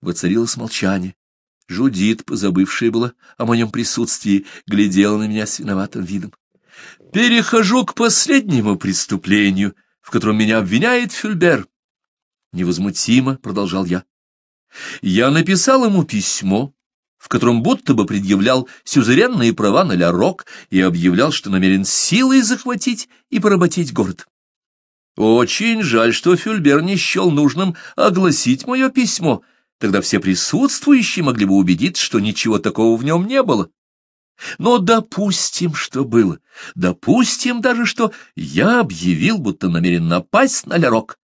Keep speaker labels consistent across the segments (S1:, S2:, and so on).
S1: воцарилось молчание. Жудит, позабывшая была о моем присутствии, глядела на меня с виноватым видом. «Перехожу к последнему преступлению, в котором меня обвиняет Фюльбер». Невозмутимо продолжал я. «Я написал ему письмо» в котором будто бы предъявлял сюзеренные права на Ля-Рок и объявлял, что намерен силой захватить и поработить город. Очень жаль, что Фюльбер не счел нужным огласить мое письмо Тогда все присутствующие могли бы убедиться, что ничего такого в нем не было. Но допустим, что было. Допустим даже, что я объявил, будто намерен напасть на Лярок.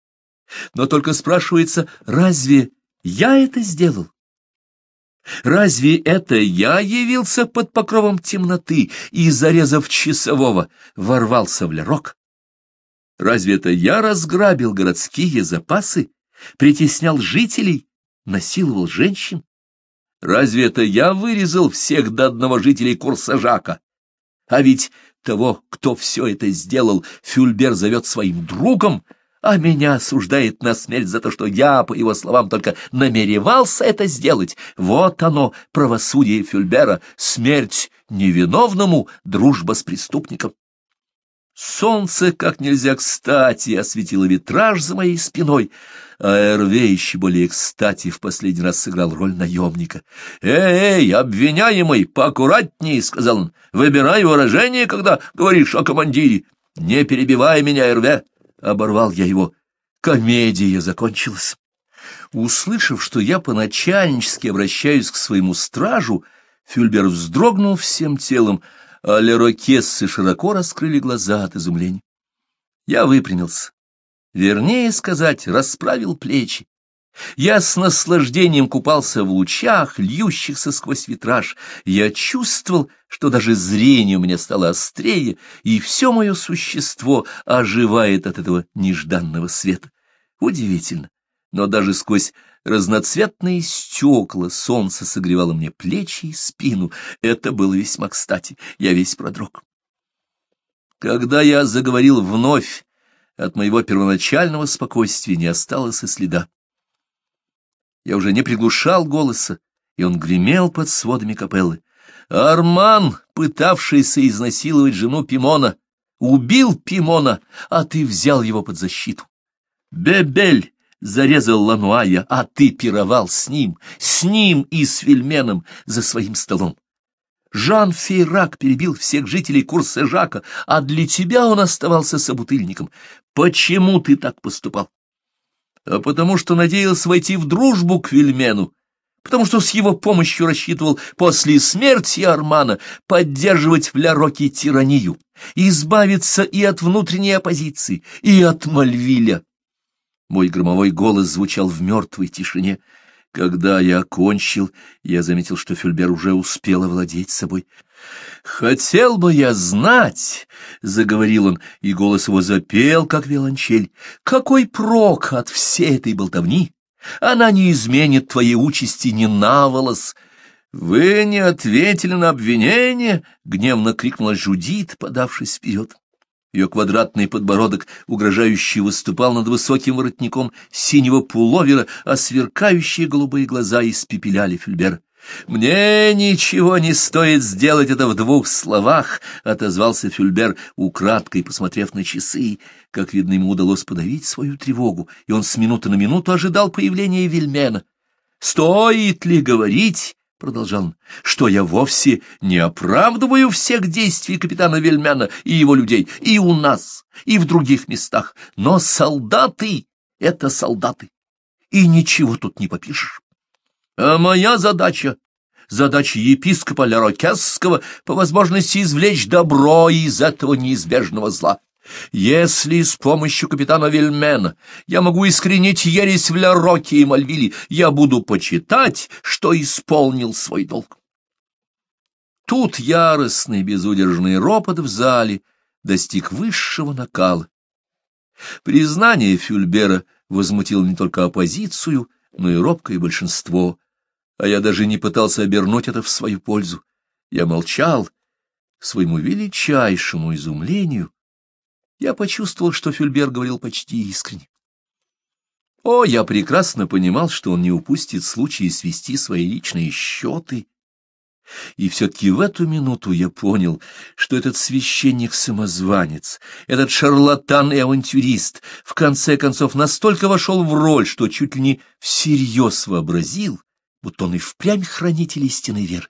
S1: Но только спрашивается, разве я это сделал? Разве это я явился под покровом темноты и, зарезав часового, ворвался в Лярок? Разве это я разграбил городские запасы, притеснял жителей насиловал женщин? Разве это я вырезал всех до одного жителей Курсажака? А ведь того, кто все это сделал, Фюльбер зовет своим другом, а меня осуждает на смерть за то, что я, по его словам, только намеревался это сделать. Вот оно, правосудие Фюльбера, смерть невиновному, дружба с преступником. Солнце как нельзя кстати осветило витраж за моей спиной — а Эрве еще более кстати в последний раз сыграл роль наемника. «Эй, эй, обвиняемый, поаккуратнее, — сказал он. «Выбирай выражение, когда говоришь о командире. Не перебивай меня, Эрве!» — оборвал я его. Комедия закончилась. Услышав, что я поначальнически обращаюсь к своему стражу, Фюльбер вздрогнул всем телом, а лерокессы широко раскрыли глаза от изумления. Я выпрямился вернее сказать, расправил плечи. Я с наслаждением купался в лучах, льющихся сквозь витраж. Я чувствовал, что даже зрение у меня стало острее, и все мое существо оживает от этого нежданного света. Удивительно, но даже сквозь разноцветные стекла солнце согревало мне плечи и спину. Это было весьма кстати, я весь продрог. Когда я заговорил вновь, от моего первоначального спокойствия не осталось и следа. Я уже не приглушал голоса, и он гремел под сводами капеллы. «Арман, пытавшийся изнасиловать жену Пимона, убил Пимона, а ты взял его под защиту. Бебель!» Зарезал Лануая, а ты пировал с ним, с ним и с Вельменом за своим столом. Жан Фейрак перебил всех жителей Курсежака, а для тебя он оставался собутыльником. Почему ты так поступал? А потому что надеялся войти в дружбу к Вельмену, потому что с его помощью рассчитывал после смерти Армана поддерживать в Ляроке тиранию, избавиться и от внутренней оппозиции, и от Мальвиля. Мой громовой голос звучал в мертвой тишине. Когда я окончил, я заметил, что Фюльбер уже успел овладеть собой — «Хотел бы я знать», — заговорил он, и голос его запел, как виолончель, — «какой прок от всей этой болтовни! Она не изменит твоей участи ни на волос!» «Вы не ответили на обвинение!» — гневно крикнула Жудит, подавшись вперед. Ее квадратный подбородок угрожающе выступал над высоким воротником синего пуловера, а сверкающие голубые глаза испепеляли Фюльбер. «Мне ничего не стоит сделать это в двух словах», — отозвался Фюльбер, украдкой посмотрев на часы. Как видно, ему удалось подавить свою тревогу, и он с минуты на минуту ожидал появления Вильмена. «Стоит ли говорить?» — продолжал он, — что я вовсе не оправдываю всех действий капитана Вельмяна и его людей и у нас, и в других местах, но солдаты — это солдаты, и ничего тут не попишешь. А моя задача задача епископа Лерокесского по возможности извлечь добро из этого неизбежного зла. Если с помощью капитана Вильмена я могу искоренить ересь в Лероке и Мальвиле, я буду почитать, что исполнил свой долг. Тут яростный безудержный ропот в зале достиг высшего накала. Признание Фюльбера возмутило не только оппозицию, но и робкое большинство а я даже не пытался обернуть это в свою пользу. Я молчал. К своему величайшему изумлению я почувствовал, что Фюльбер говорил почти искренне. О, я прекрасно понимал, что он не упустит случая свести свои личные счеты. И все-таки в эту минуту я понял, что этот священник-самозванец, этот шарлатан и авантюрист в конце концов настолько вошел в роль, что чуть ли не всерьез вообразил, будто он и впрямь хранитель истинной веры.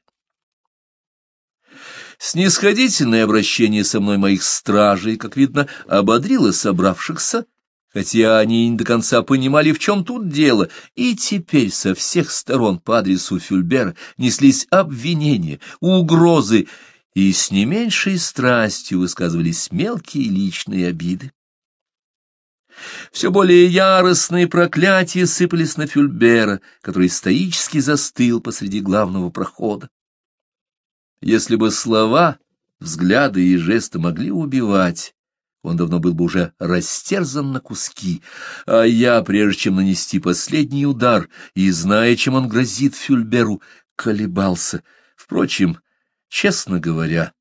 S1: Снисходительное обращение со мной моих стражей, как видно, ободрило собравшихся, хотя они не до конца понимали, в чем тут дело, и теперь со всех сторон по адресу Фюльбера неслись обвинения, угрозы, и с не меньшей страстью высказывались мелкие личные обиды. Все более яростные проклятия сыпались на Фюльбера, который стоически застыл посреди главного прохода. Если бы слова, взгляды и жесты могли убивать, он давно был бы уже растерзан на куски, а я, прежде чем нанести последний удар, и, зная, чем он грозит Фюльберу, колебался. Впрочем, честно говоря,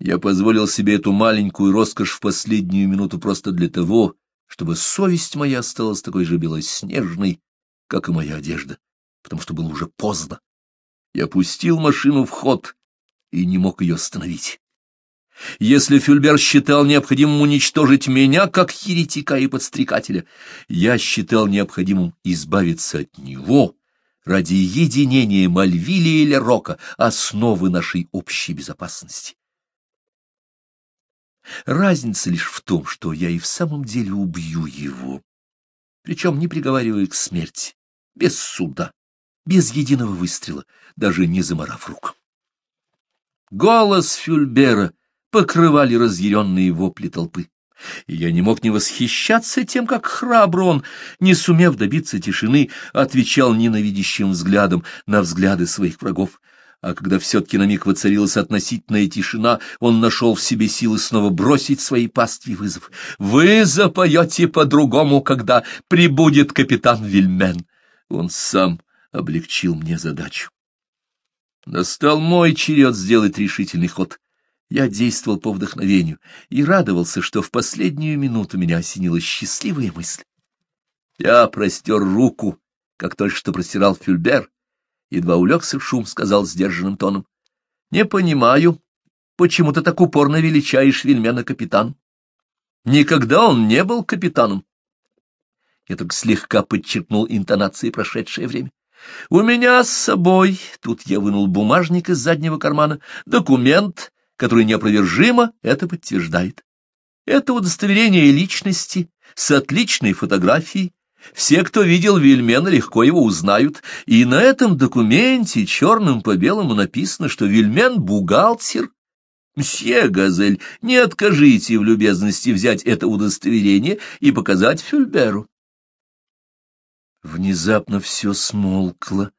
S1: я позволил себе эту маленькую роскошь в последнюю минуту просто для того, чтобы совесть моя осталась такой же белоснежной, как и моя одежда, потому что было уже поздно. Я пустил машину в ход и не мог ее остановить. Если Фюльбер считал необходимым уничтожить меня как еретика и подстрекателя, я считал необходимым избавиться от него ради единения Мальвилии или Рока, основы нашей общей безопасности. Разница лишь в том, что я и в самом деле убью его, причем не приговаривая к смерти, без суда, без единого выстрела, даже не заморав рук. Голос Фюльбера покрывали разъяренные вопли толпы. И я не мог не восхищаться тем, как храбро он, не сумев добиться тишины, отвечал ненавидящим взглядом на взгляды своих врагов а когда все-таки на миг воцарилась относительная тишина, он нашел в себе силы снова бросить своей пастве вызов. «Вы запоете по-другому, когда прибудет капитан Вильмен!» Он сам облегчил мне задачу. Настал мой черед сделать решительный ход. Я действовал по вдохновению и радовался, что в последнюю минуту меня осенила счастливая мысль. Я простер руку, как только что простирал Фюльбер, едва улегся в шум, сказал сдержанным тоном. — Не понимаю, почему ты так упорно величаешь вельмена капитан? Никогда он не был капитаном. Я только слегка подчеркнул интонации прошедшее время. — У меня с собой, — тут я вынул бумажник из заднего кармана, — документ, который неопровержимо это подтверждает. Это удостоверение личности с отличной фотографией, все, кто видел Вильмена, легко его узнают, и на этом документе черным по белому написано, что Вильмен — бухгалтер. Мсье Газель, не откажите в любезности взять это удостоверение и показать Фюльберу. Внезапно все смолкло,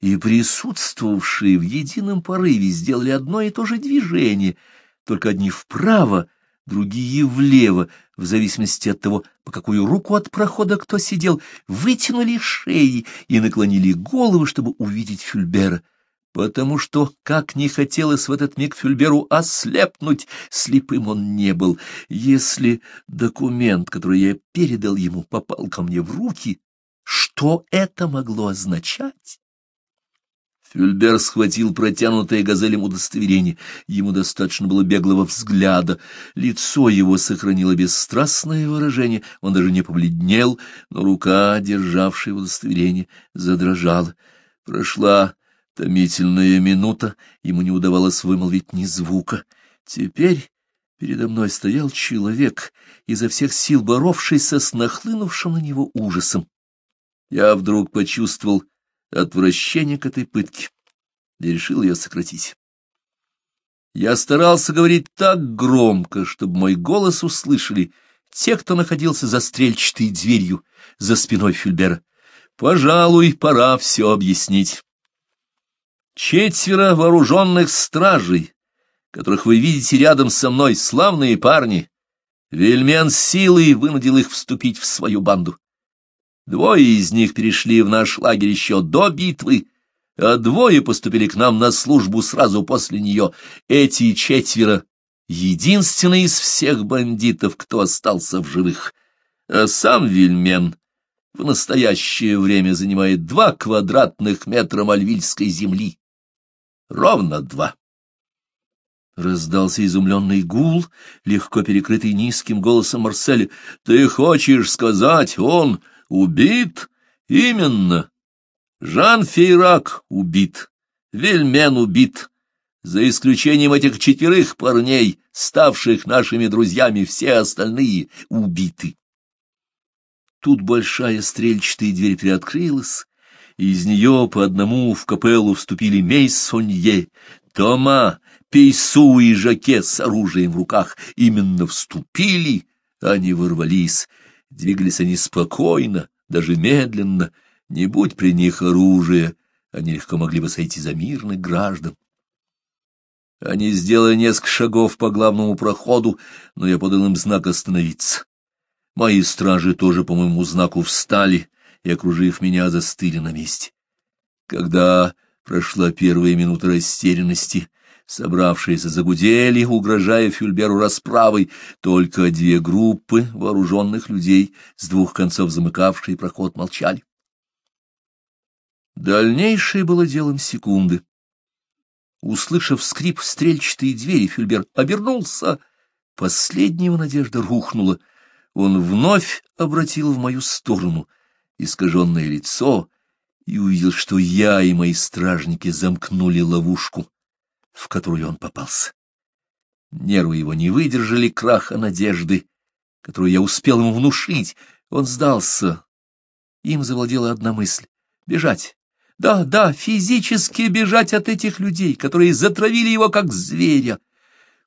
S1: и присутствовавшие в едином порыве сделали одно и то же движение, только одни вправо — другие влево, в зависимости от того, по какую руку от прохода кто сидел, вытянули шеи и наклонили головы, чтобы увидеть Фюльбера. Потому что, как не хотелось в этот миг Фюльберу ослепнуть, слепым он не был. Если документ, который я передал ему, попал ко мне в руки, что это могло означать? Фюльбер схватил протянутое газелем удостоверение. Ему достаточно было беглого взгляда. Лицо его сохранило бесстрастное выражение, он даже не побледнел, но рука, державшая удостоверение, задрожала. Прошла томительная минута, ему не удавалось вымолвить ни звука. Теперь... Передо мной стоял человек, изо всех сил боровшийся с нахлынувшим на него ужасом. Я вдруг почувствовал отвращение к этой пытке и решил ее сократить. Я старался говорить так громко, чтобы мой голос услышали те, кто находился за стрельчатой дверью за спиной Фюльбера. Пожалуй, пора все объяснить. Четверо вооруженных стражей, которых вы видите рядом со мной, славные парни. Вельмен силой вынудил их вступить в свою банду. Двое из них перешли в наш лагерь еще до битвы, а двое поступили к нам на службу сразу после нее. Эти четверо — единственные из всех бандитов, кто остался в живых. А сам Вильмен в настоящее время занимает два квадратных метра мальвильской земли. Ровно два. Раздался изумленный гул, легко перекрытый низким голосом Марселя. — Ты хочешь сказать, он Убит? Именно. Жан Фейрак убит. Вельмен убит. За исключением этих четверых парней, ставших нашими друзьями, все остальные убиты. Тут большая стрельчатая дверь приоткрылась, и из нее по одному в капеллу вступили Мейсонье, Тома, Пейсу и Жаке с оружием в руках. Именно вступили, а не ворвались. Двигались они спокойно, даже медленно, не будь при них оружия, они легко могли бы сойти за мирных граждан. Они сделали несколько шагов по главному проходу, но я подал им знак остановиться. Мои стражи тоже по моему знаку встали и, окружив меня, застыли на месте. Когда прошла первая минута растерянности, Собравшиеся загудели, угрожая Фюльберу расправой, только две группы вооруженных людей, с двух концов замыкавшие проход, молчали. Дальнейшее было делом секунды. Услышав скрип стрельчатой двери, Фюльбер обернулся. Последнего надежда рухнула. Он вновь обратил в мою сторону искаженное лицо и увидел, что я и мои стражники замкнули ловушку в которую он попался. Нервы его не выдержали краха надежды, которую я успел ему внушить. Он сдался. Им завладела одна мысль — бежать. Да, да, физически бежать от этих людей, которые затравили его как зверя.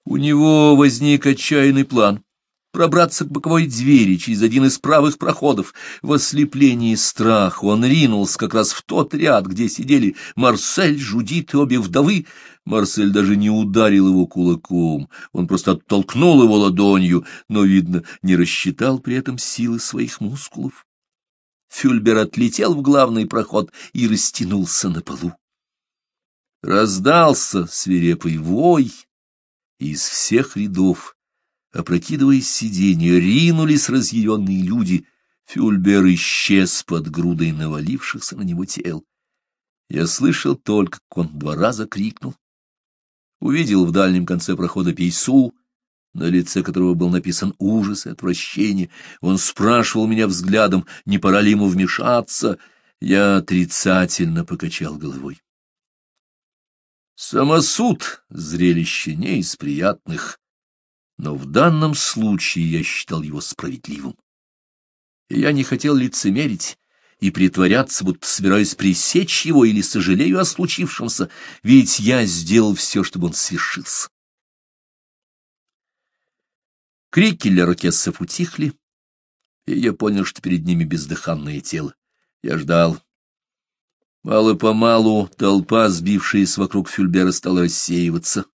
S1: У него возник отчаянный план — пробраться к боковой двери через один из правых проходов. В ослеплении страха он ринулся как раз в тот ряд, где сидели Марсель, Жудит и обе вдовы, Марсель даже не ударил его кулаком, он просто оттолкнул его ладонью, но, видно, не рассчитал при этом силы своих мускулов. Фюльбер отлетел в главный проход и растянулся на полу. Раздался свирепый вой, и из всех рядов, опрокидываясь сиденье, ринулись разъяренные люди. Фюльбер исчез под грудой навалившихся на него тел. Я слышал только, как он два раза крикнул увидел в дальнем конце прохода пейсу, на лице которого был написан ужас и отвращение. Он спрашивал меня взглядом, не пора ли ему вмешаться. Я отрицательно покачал головой. Самосуд — зрелище не из приятных, но в данном случае я считал его справедливым. Я не хотел лицемерить, и притворяться, будто собираюсь пресечь его или сожалею о случившемся, ведь я сделал все, чтобы он свершился. Крики для рокессов утихли, и я понял, что перед ними бездыханное тело. Я ждал. Мало-помалу толпа, сбившаяся вокруг Фюльбера, стала рассеиваться.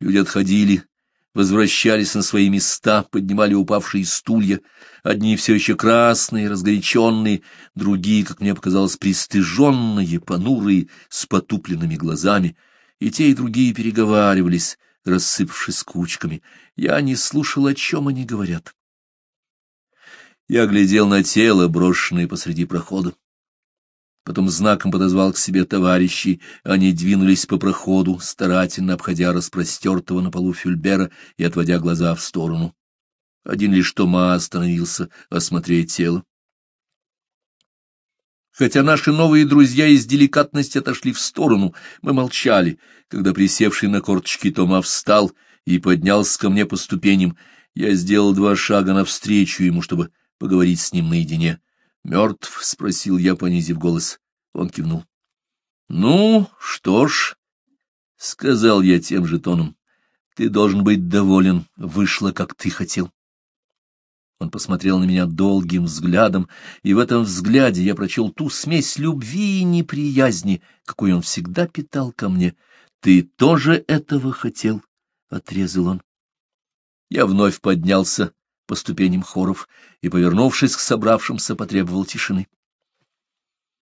S1: Люди отходили, возвращались на свои места, поднимали упавшие стулья, одни все еще красные, разгоряченные, другие, как мне показалось, пристыженные, понурые, с потупленными глазами, и те, и другие переговаривались, рассыпавшись кучками. Я не слушал, о чем они говорят. Я глядел на тело, брошенное посреди прохода потом знаком подозвал к себе товарищей, они двинулись по проходу, старательно обходя распростертого на полу Фюльбера и отводя глаза в сторону. Один лишь Тома остановился осмотреть тело. Хотя наши новые друзья из деликатности отошли в сторону, мы молчали, когда присевший на корточки Тома встал и поднялся ко мне по ступеням. Я сделал два шага навстречу ему, чтобы поговорить с ним наедине. «Мертв?» — спросил я, понизив голос. Он кивнул. «Ну, что ж», — сказал я тем же тоном, — «ты должен быть доволен, вышло, как ты хотел». Он посмотрел на меня долгим взглядом, и в этом взгляде я прочел ту смесь любви и неприязни, какую он всегда питал ко мне. «Ты тоже этого хотел?» — отрезал он. Я вновь поднялся по ступеням хоров и, повернувшись к собравшимся, потребовал тишины.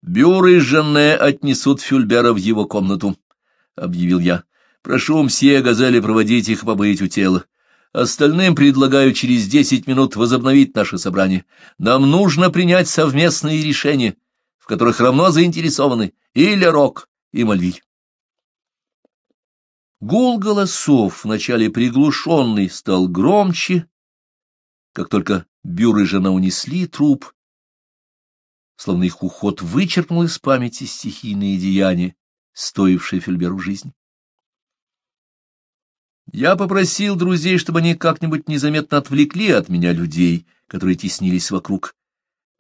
S1: «Бюр и Жанне отнесут Фюльбера в его комнату», — объявил я. «Прошу мсье Газели проводить их побыть у тела. Остальным предлагаю через десять минут возобновить наше собрание. Нам нужно принять совместные решения, в которых равно заинтересованы и Лерок, и Мальвиль». Гул голосов, вначале приглушенный, стал громче как только Бюр и жена унесли труп, словно их уход вычеркнул из памяти стихийные деяния, стоившие Фельберу жизни. Я попросил друзей, чтобы они как-нибудь незаметно отвлекли от меня людей, которые теснились вокруг.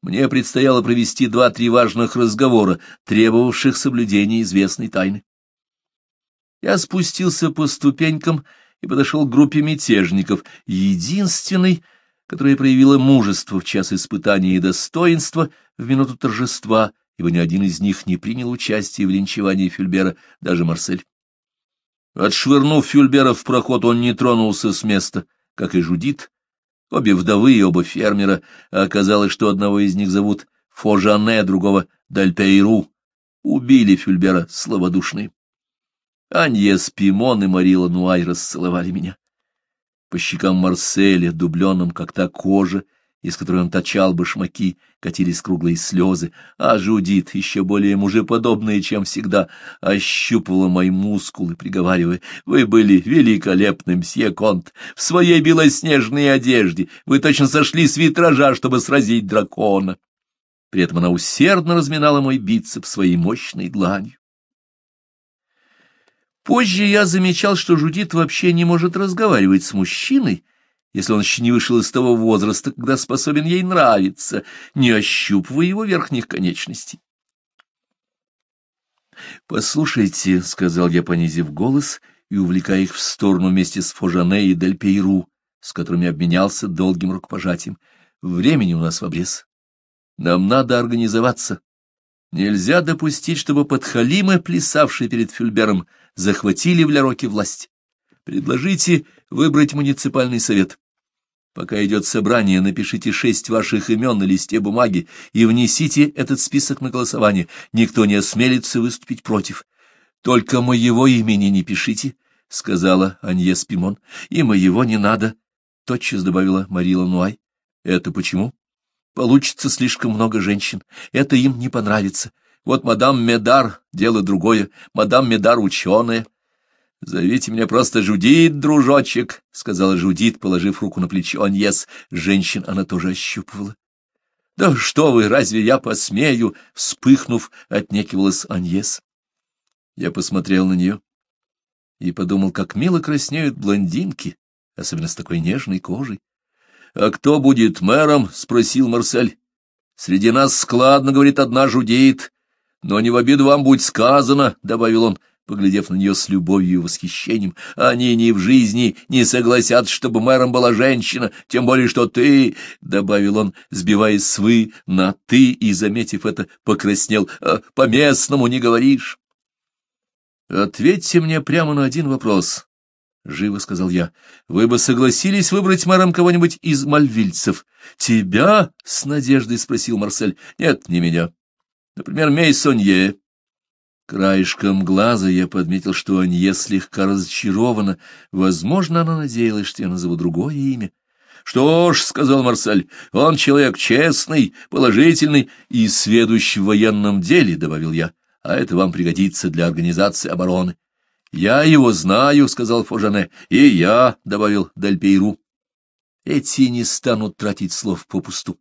S1: Мне предстояло провести два-три важных разговора, требовавших соблюдения известной тайны. Я спустился по ступенькам и подошел к группе мятежников, единственной, которая проявила мужество в час испытания и достоинства в минуту торжества, ибо ни один из них не принял участия в линчевании Фюльбера, даже Марсель. Отшвырнув Фюльбера в проход, он не тронулся с места, как и Жудит. Обе вдовы и оба фермера, а оказалось, что одного из них зовут Фожане, а другого — Дальтейру. Убили Фюльбера слабодушные. Аньес Пимон и Марила Нуай расцеловали меня. По щекам Марселя, дубленным, как та кожа, из которой он точал башмаки, катились круглые слезы, а Жудит, еще более мужеподобная, чем всегда, ощупывала мои мускулы, приговаривая, «Вы были великолепны, мсье Конт, в своей белоснежной одежде, вы точно сошли с витража, чтобы сразить дракона». При этом она усердно разминала мой бицеп своей мощной дланью. Позже я замечал, что Жудит вообще не может разговаривать с мужчиной, если он еще не вышел из того возраста, когда способен ей нравиться, не ощупывая его верхних конечностей. «Послушайте», — сказал я, понизив голос и увлекая их в сторону вместе с Фожане и Дельпейру, с которыми обменялся долгим рукопожатием, — «времени у нас в обрез. Нам надо организоваться. Нельзя допустить, чтобы подхалимы, плясавшие перед Фюльбером, — захватили в Ляроке власть. Предложите выбрать муниципальный совет. Пока идет собрание, напишите шесть ваших имен на листе бумаги и внесите этот список на голосование. Никто не осмелится выступить против. Только моего имени не пишите, — сказала Аньес Пимон. — И моего не надо, — тотчас добавила Марила Нуай. — Это почему? — Получится слишком много женщин. Это им не понравится. Вот мадам Медар, дело другое, мадам Медар ученая. — Зовите меня просто Жудит, дружочек, — сказала Жудит, положив руку на плечо Аньес. Женщин она тоже ощупывала. — Да что вы, разве я посмею? — вспыхнув, отнекивалась Аньес. Я посмотрел на нее и подумал, как мило краснеют блондинки, особенно с такой нежной кожей. — А кто будет мэром? — спросил Марсель. — Среди нас складно, — говорит одна жудеет, но не в обиду вам будь сказано, — добавил он, поглядев на нее с любовью и восхищением, — они ни в жизни не согласятся, чтобы мэром была женщина, тем более что ты, — добавил он, сбиваясь с «вы» на «ты» и, заметив это, покраснел, «А — по-местному не говоришь. — Ответьте мне прямо на один вопрос, — живо сказал я. — Вы бы согласились выбрать мэром кого-нибудь из мальвильцев? — Тебя? — с надеждой спросил Марсель. — Нет, не меня. Например, Мейсонье. Краешком глаза я подметил, что Анье слегка разочарована. Возможно, она надеялась, что я назову другое имя. «Что ж», — сказал Марсаль, — «он человек честный, положительный и сведущий в военном деле», — добавил я, — «а это вам пригодится для организации обороны». «Я его знаю», — сказал Фожане, — «и я», — добавил Дальпейру. «Эти не станут тратить слов попусту.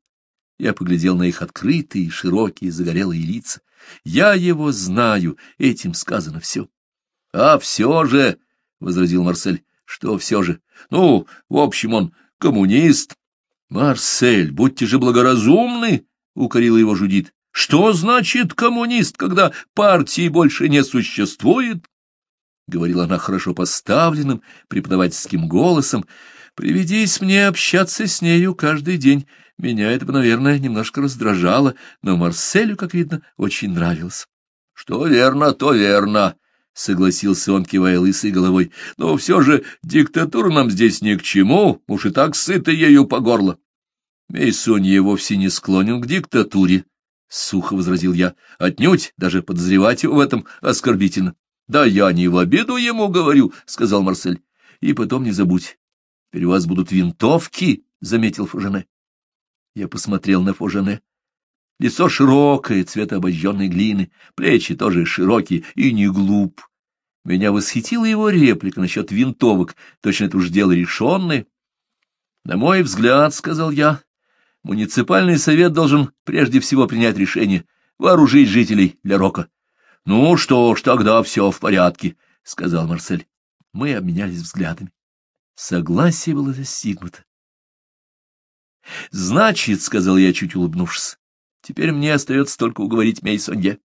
S1: Я поглядел на их открытые, широкие, загорелые лица. Я его знаю, этим сказано все. — А все же, — возразил Марсель, — что все же? Ну, в общем, он коммунист. — Марсель, будьте же благоразумны, — укорила его Жудит. — Что значит коммунист, когда партии больше не существует? — говорила она хорошо поставленным преподавательским голосом. — Приведись мне общаться с нею каждый день. Меня это, наверное, немножко раздражало, но Марселю, как видно, очень нравилось. — Что верно, то верно, — согласился он, кивая лысой головой. — Но все же диктатура нам здесь ни к чему, уж и так сыты ею по горло. — Мейсунье вовсе не склонен к диктатуре, — сухо возразил я. — Отнюдь, даже подозревать его в этом оскорбительно. — Да я не в обиду ему говорю, — сказал Марсель. — И потом не забудь, теперь у вас будут винтовки, — заметил Фужене. Я посмотрел на Фожене. Лицо широкое, цвета обожженной глины, плечи тоже широкие и не глуп. Меня восхитила его реплика насчет винтовок, точно это уж дело решенное. На мой взгляд, — сказал я, — муниципальный совет должен прежде всего принять решение вооружить жителей для рока. — Ну что ж, тогда все в порядке, — сказал Марсель. Мы обменялись взглядами. Согласие было достигнуто. — Значит, — сказал я, чуть улыбнувшись, — теперь мне остается только уговорить Мейсонье.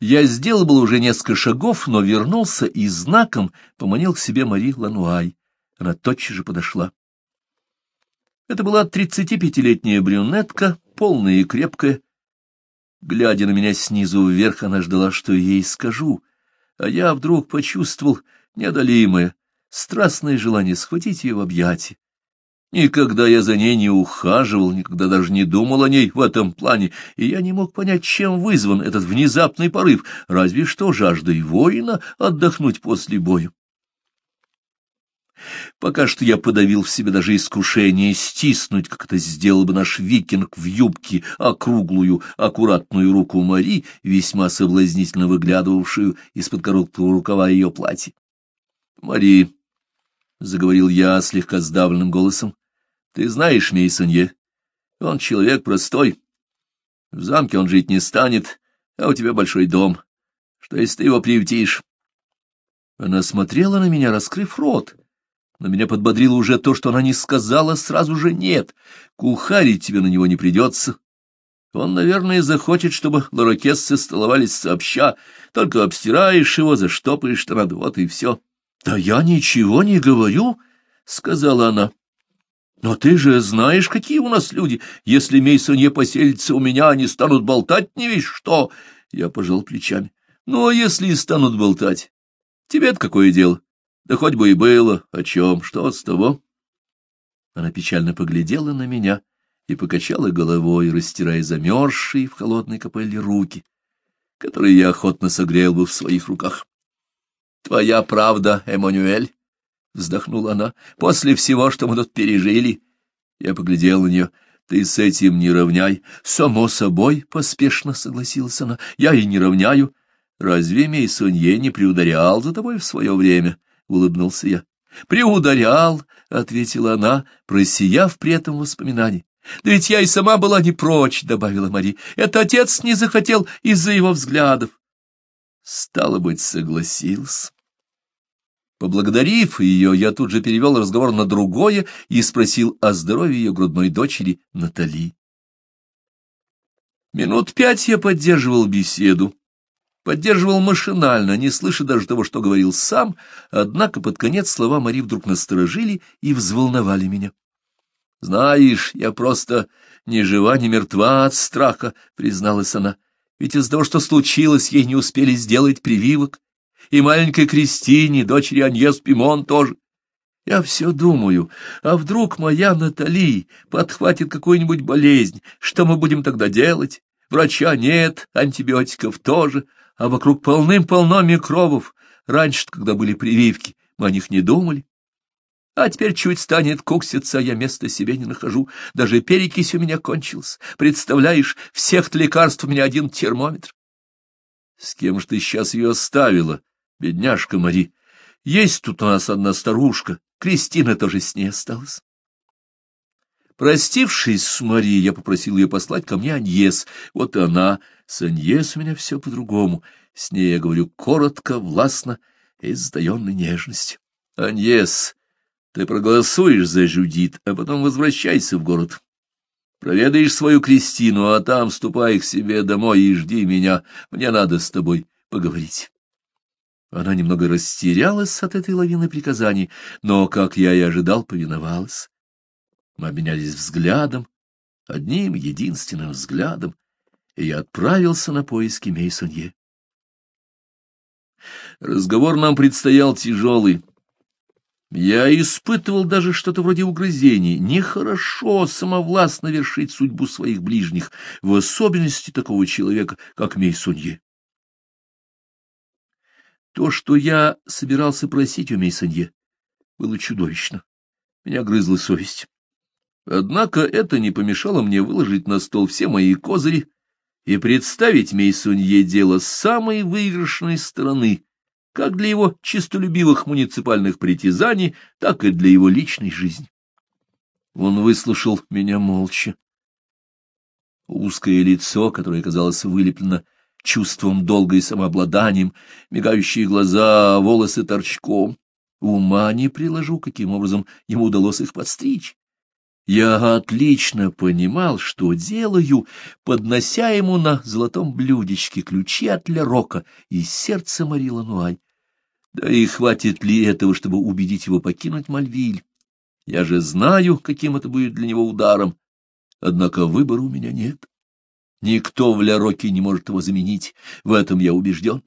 S1: Я сделал было уже несколько шагов, но вернулся и знаком поманил к себе Мари Лануай. Она тотчас же подошла. Это была тридцатипятилетняя брюнетка, полная и крепкая. Глядя на меня снизу вверх, она ждала, что я ей скажу, а я вдруг почувствовал неодолимое, страстное желание схватить ее в объятия Никогда я за ней не ухаживал, никогда даже не думал о ней в этом плане, и я не мог понять, чем вызван этот внезапный порыв, разве что жаждой воина отдохнуть после боя. Пока что я подавил в себе даже искушение стиснуть, как это сделал бы наш викинг в юбке, округлую, аккуратную руку Мари, весьма соблазнительно выглядывавшую из-под короткого рукава ее платья. Мари — заговорил я слегка сдавленным голосом, — ты знаешь Мейсонье, он человек простой. В замке он жить не станет, а у тебя большой дом. Что, если ты его приютишь? Она смотрела на меня, раскрыв рот. Но меня подбодрило уже то, что она не сказала сразу же «нет». Кухарить тебе на него не придется. Он, наверное, захочет, чтобы ларокессы столовались сообща. Только обстираешь его, заштопаешь-то надо, вот и все. — «Да я ничего не говорю», — сказала она. «Но ты же знаешь, какие у нас люди. Если Мейсон не поселится у меня, они станут болтать не весь что». Я пожал плечами. «Ну, а если и станут болтать? Тебе-то какое дело? Да хоть бы и было. О чем? Что с того?» Она печально поглядела на меня и покачала головой, растирая замерзшие в холодной капелле руки, которые я охотно согрел бы в своих руках. Твоя правда, Эммануэль, — вздохнула она, — после всего, что мы тут пережили. Я поглядел на нее. Ты с этим не равняй. Само собой, — поспешно согласилась она, — я и не равняю. Разве Мейсонье не приударял за тобой в свое время? — улыбнулся я. — Приударял, — ответила она, просияв при этом воспоминании. «Да ведь я и сама была не прочь», — добавила Мари. «Это отец не захотел из-за его взглядов». Стало быть, согласился. Поблагодарив ее, я тут же перевел разговор на другое и спросил о здоровье ее грудной дочери Натали. Минут пять я поддерживал беседу. Поддерживал машинально, не слыша даже того, что говорил сам, однако под конец слова Мари вдруг насторожили и взволновали меня. «Знаешь, я просто ни жива, ни мертва от страха», — призналась она. «Ведь из-за того, что случилось, ей не успели сделать прививок и маленькой Кристине, дочери Аньес Пимон тоже. Я все думаю, а вдруг моя Натали подхватит какую-нибудь болезнь, что мы будем тогда делать? Врача нет, антибиотиков тоже, а вокруг полным-полно микробов. Раньше, когда были прививки, мы о них не думали. А теперь чуть станет кукситься, я места себе не нахожу. Даже перекись у меня кончилась. Представляешь, всех-то лекарств у меня один термометр. — С кем же ты сейчас ее оставила? Бедняжка Мари, есть тут у нас одна старушка, Кристина тоже с ней осталась. Простившись с Мари, я попросил ее послать ко мне Аньес. Вот и она. С Аньес у меня все по-другому. С ней я говорю коротко, властно и с затаенной. Аньес, ты проголосуешь за Жюдит, а потом возвращайся в город. Проведаешь свою Кристину, а там ступай к себе домой и жди меня. Мне надо с тобой поговорить. Она немного растерялась от этой лавины приказаний, но, как я и ожидал, повиновалась. Мы обменялись взглядом, одним единственным взглядом, и я отправился на поиски Мейсонье. Разговор нам предстоял тяжелый. Я испытывал даже что-то вроде угрызений. Нехорошо самовластно вершить судьбу своих ближних, в особенности такого человека, как Мейсунье. То, что я собирался просить у Мейсонье, было чудовищно. Меня грызла совесть. Однако это не помешало мне выложить на стол все мои козыри и представить Мейсунье дело с самой выигрышной стороны, как для его честолюбивых муниципальных притязаний, так и для его личной жизни. Он выслушал меня молча. Узкое лицо, которое казалось вылеплено чувством долга и самообладанием, мигающие глаза, волосы торчком. Ума не приложу, каким образом ему удалось их подстричь. Я отлично понимал, что делаю, поднося ему на золотом блюдечке ключи от Лерока и сердце Марила Нуань. Да и хватит ли этого, чтобы убедить его покинуть Мальвиль? Я же знаю, каким это будет для него ударом. Однако выбора у меня нет. Никто в Ляроке не может его заменить, в этом я убежден.